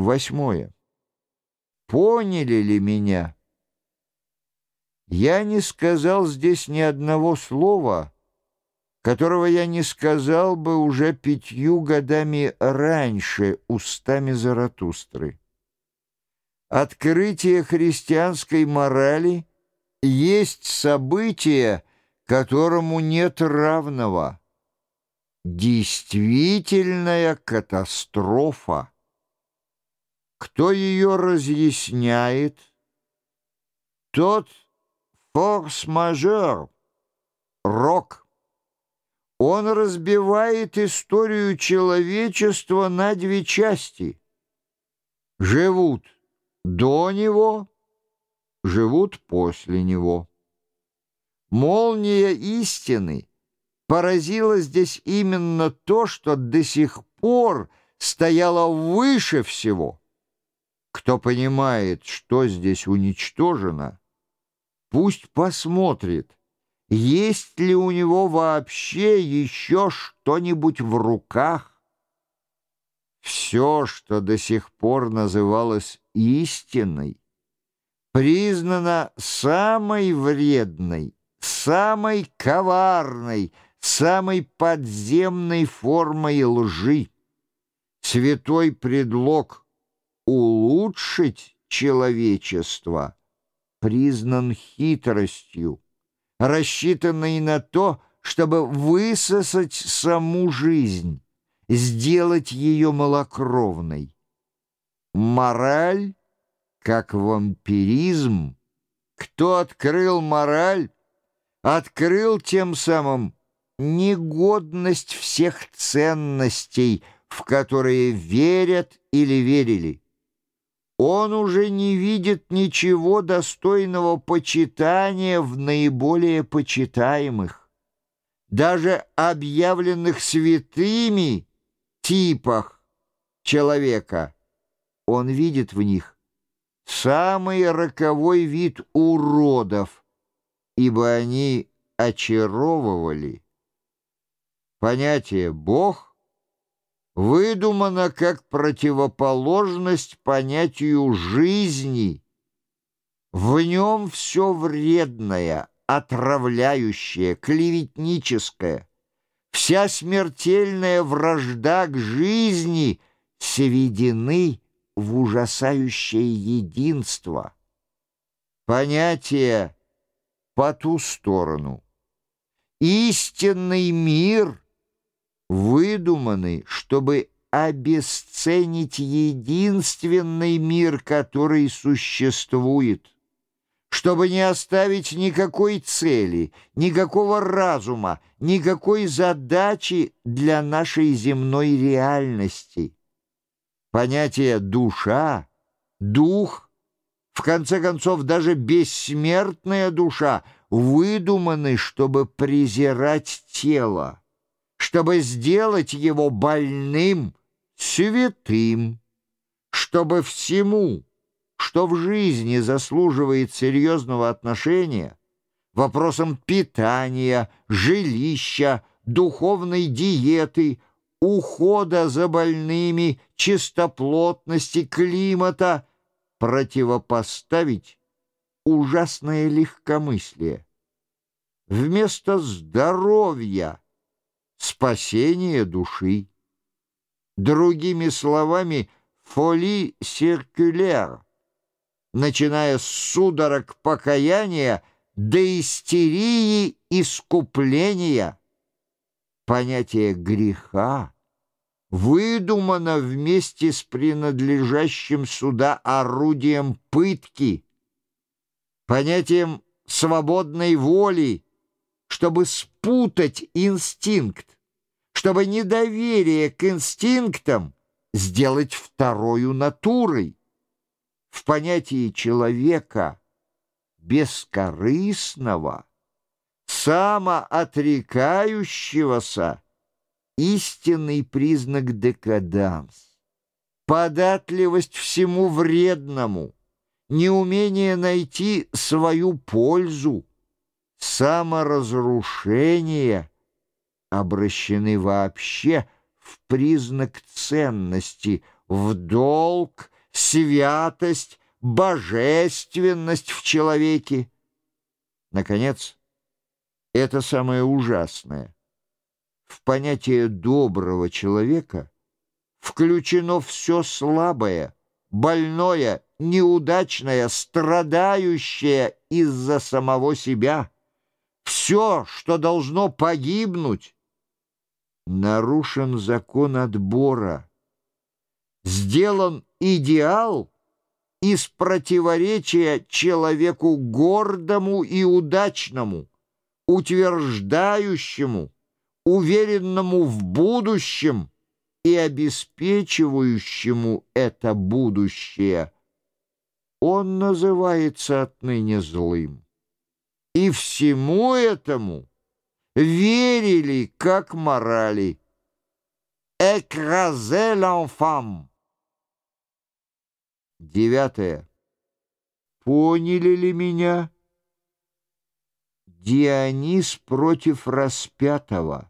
Восьмое. Поняли ли меня? Я не сказал здесь ни одного слова, которого я не сказал бы уже пятью годами раньше устами Заратустры. Открытие христианской морали есть событие, которому нет равного. Действительная катастрофа. Кто ее разъясняет? Тот форс-мажор, рок. Он разбивает историю человечества на две части. Живут до него, живут после него. Молния истины поразила здесь именно то, что до сих пор стояло выше всего — кто понимает, что здесь уничтожено, пусть посмотрит, есть ли у него вообще еще что-нибудь в руках. Все, что до сих пор называлось истиной, признано самой вредной, самой коварной, самой подземной формой лжи. Святой предлог — улучшить человечество признан хитростью, рассчитанной на то, чтобы высосать саму жизнь, сделать ее малокровной. Мораль, как вампиризм, кто открыл мораль, открыл тем самым негодность всех ценностей, в которые верят или верили. Он уже не видит ничего достойного почитания в наиболее почитаемых, даже объявленных святыми типах человека. Он видит в них самый роковой вид уродов, ибо они очаровывали. Понятие «Бог» выдумано как противоположность понятию жизни. В нем все вредное, отравляющее, клеветническое. Вся смертельная вражда к жизни сведены в ужасающее единство. Понятие по ту сторону. Истинный мир — выдуманы, чтобы обесценить единственный мир, который существует, чтобы не оставить никакой цели, никакого разума, никакой задачи для нашей земной реальности. Понятие «душа», «дух», в конце концов, даже бессмертная душа выдуманы, чтобы презирать тело чтобы сделать его больным, святым, чтобы всему, что в жизни заслуживает серьезного отношения, вопросам питания, жилища, духовной диеты, ухода за больными, чистоплотности, климата противопоставить ужасное легкомыслие. Вместо здоровья спасение души. Другими словами, фоли циркуляр, начиная с судорог покаяния до истерии искупления. Понятие греха выдумано вместе с принадлежащим сюда орудием пытки, понятием свободной воли, чтобы спутать инстинкт, чтобы недоверие к инстинктам сделать второю натурой. В понятии человека бескорыстного, самоотрекающегося истинный признак декаданс, податливость всему вредному, неумение найти свою пользу, саморазрушения обращены вообще в признак ценности, в долг, святость, божественность в человеке. Наконец, это самое ужасное. В понятие доброго человека включено все слабое, больное, неудачное, страдающее из-за самого себя. Все, что должно погибнуть, нарушен закон отбора. Сделан идеал из противоречия человеку гордому и удачному, утверждающему, уверенному в будущем и обеспечивающему это будущее. Он называется отныне злым. И всему этому верили как морали. «Écraser l'enfant» Девятое. Поняли ли меня? Дионис против распятого.